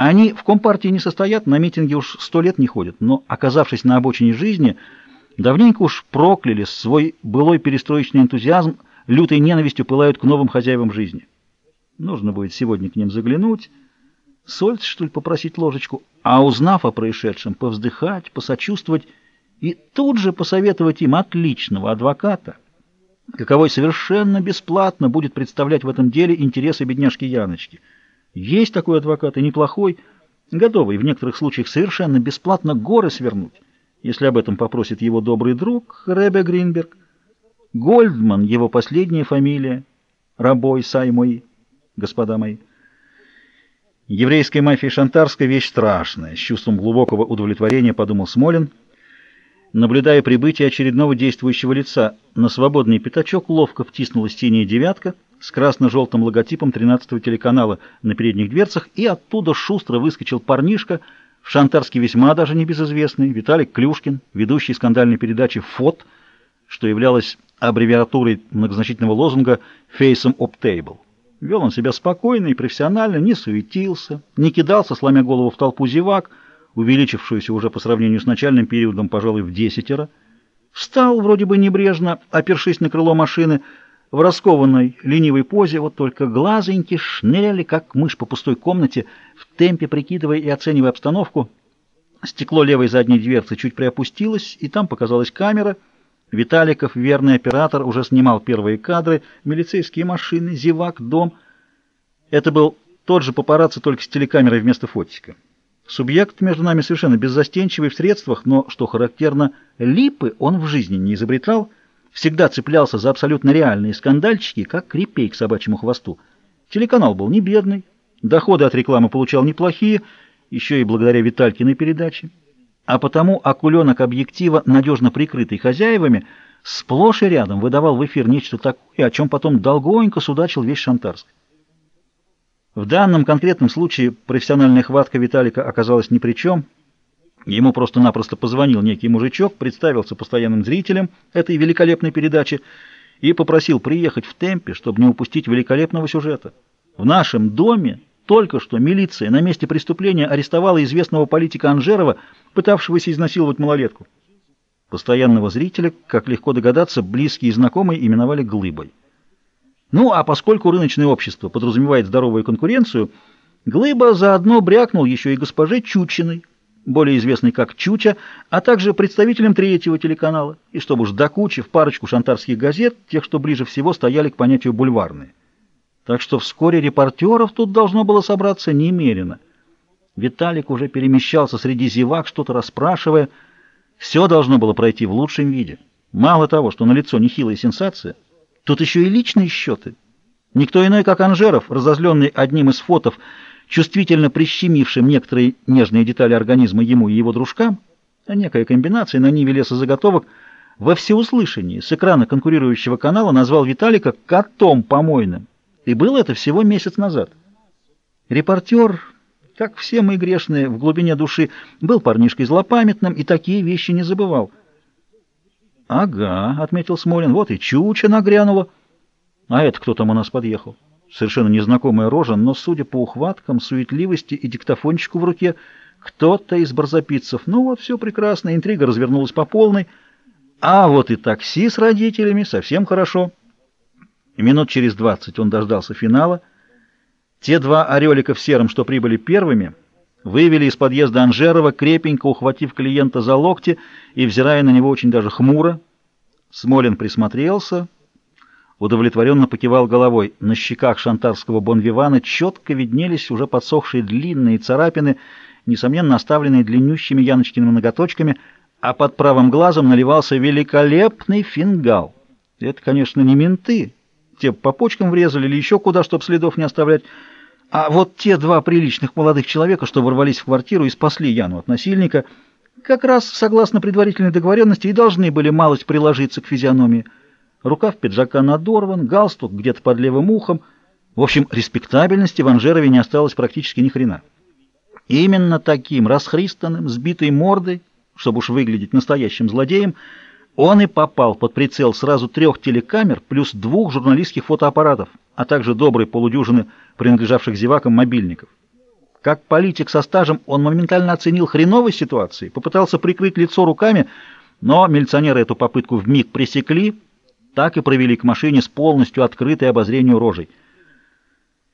Они в Компартии не состоят, на митинги уж сто лет не ходят, но, оказавшись на обочине жизни, давненько уж прокляли свой былой перестроечный энтузиазм, лютой ненавистью пылают к новым хозяевам жизни. Нужно будет сегодня к ним заглянуть, соль, что ли, попросить ложечку, а узнав о происшедшем, повздыхать, посочувствовать и тут же посоветовать им отличного адвоката, каковой совершенно бесплатно будет представлять в этом деле интересы бедняжки Яночки. Есть такой адвокат и неплохой, готовый в некоторых случаях совершенно бесплатно горы свернуть, если об этом попросит его добрый друг Ребе Гринберг. Гольдман — его последняя фамилия, рабой Саймой, господа мои. Еврейская мафия шантарская — вещь страшная, с чувством глубокого удовлетворения подумал Смолин, наблюдая прибытие очередного действующего лица. На свободный пятачок ловко втиснулась синяя девятка с красно-желтым логотипом 13-го телеканала на передних дверцах, и оттуда шустро выскочил парнишка, в шантарске весьма даже небезызвестный, Виталик Клюшкин, ведущий скандальной передачи «ФОТ», что являлось аббревиатурой многозначительного лозунга «Face up table». Вел он себя спокойно и профессионально, не суетился, не кидался, сломя голову в толпу зевак, увеличившуюся уже по сравнению с начальным периодом, пожалуй, в десятеро. Встал вроде бы небрежно, опершись на крыло машины, в раскованной ленивой позе, вот только глазоньки шныряли, как мышь по пустой комнате, в темпе прикидывая и оценивая обстановку. Стекло левой задней дверцы чуть приопустилось, и там показалась камера — Виталиков, верный оператор, уже снимал первые кадры, милицейские машины, зевак, дом. Это был тот же папарацци, только с телекамерой вместо фотика. Субъект между нами совершенно беззастенчивый в средствах, но, что характерно, липы он в жизни не изобретал, всегда цеплялся за абсолютно реальные скандальчики, как репей к собачьему хвосту. Телеканал был не бедный, доходы от рекламы получал неплохие, еще и благодаря Виталькиной передаче а потому окуленок объектива, надежно прикрытый хозяевами, сплошь и рядом выдавал в эфир нечто такое, о чем потом долгонько судачил весь Шантарск. В данном конкретном случае профессиональная хватка Виталика оказалась ни при чем. Ему просто-напросто позвонил некий мужичок, представился постоянным зрителем этой великолепной передачи и попросил приехать в темпе, чтобы не упустить великолепного сюжета. В нашем доме только что милиция на месте преступления арестовала известного политика Анжерова, пытавшегося изнасиловать малолетку. Постоянного зрителя, как легко догадаться, близкие и знакомые именовали «глыбой». Ну, а поскольку рыночное общество подразумевает здоровую конкуренцию, Глыба заодно брякнул еще и госпоже Чучиной, более известной как Чуча, а также представителям третьего телеканала, и чтобы уж до кучи в парочку шантарских газет, тех, что ближе всего стояли к понятию «бульварные». Так что вскоре репортеров тут должно было собраться немерено. Виталик уже перемещался среди зевак, что-то расспрашивая. Все должно было пройти в лучшем виде. Мало того, что налицо нехилая сенсация, тут еще и личные счеты. Никто иной, как Анжеров, разозленный одним из фотов, чувствительно прищемившим некоторые нежные детали организма ему и его дружкам, а некая комбинация на ниве лесозаготовок, во всеуслышании с экрана конкурирующего канала назвал Виталика «котом помойным». И было это всего месяц назад. Репортер, как все мы грешные, в глубине души, был парнишкой злопамятным и такие вещи не забывал. «Ага», — отметил Смолин, — «вот и чуча нагрянула. А это кто там у нас подъехал?» Совершенно незнакомая рожа, но, судя по ухваткам, суетливости и диктофончику в руке, кто-то из барзапицев. Ну вот, все прекрасно, интрига развернулась по полной. А вот и такси с родителями, совсем хорошо. Минут через двадцать он дождался финала. Те два орелика в сером, что прибыли первыми, вывели из подъезда Анжерова, крепенько ухватив клиента за локти и взирая на него очень даже хмуро. Смолин присмотрелся, удовлетворенно покивал головой. На щеках шантарского бонвивана четко виднелись уже подсохшие длинные царапины, несомненно оставленные длиннющими Яночкиными ноготочками, а под правым глазом наливался великолепный фингал. Это, конечно, не менты, те по почкам врезали или еще куда, чтобы следов не оставлять. А вот те два приличных молодых человека, что ворвались в квартиру и спасли Яну от насильника, как раз, согласно предварительной договоренности, и должны были малость приложиться к физиономии. Рукав пиджака надорван, галстук где-то под левым ухом. В общем, респектабельности в Анжерове не осталось практически ни хрена. Именно таким расхристанным, сбитой мордой, чтобы уж выглядеть настоящим злодеем, он и попал под прицел сразу трех телекамер плюс двух журналистских фотоаппаратов, а также доброй полудюжины принадлежавших зевакам мобильников. Как политик со стажем он моментально оценил хреновость ситуации, попытался прикрыть лицо руками, но милиционеры эту попытку вмиг пресекли, так и провели к машине с полностью открытой обозрению рожей.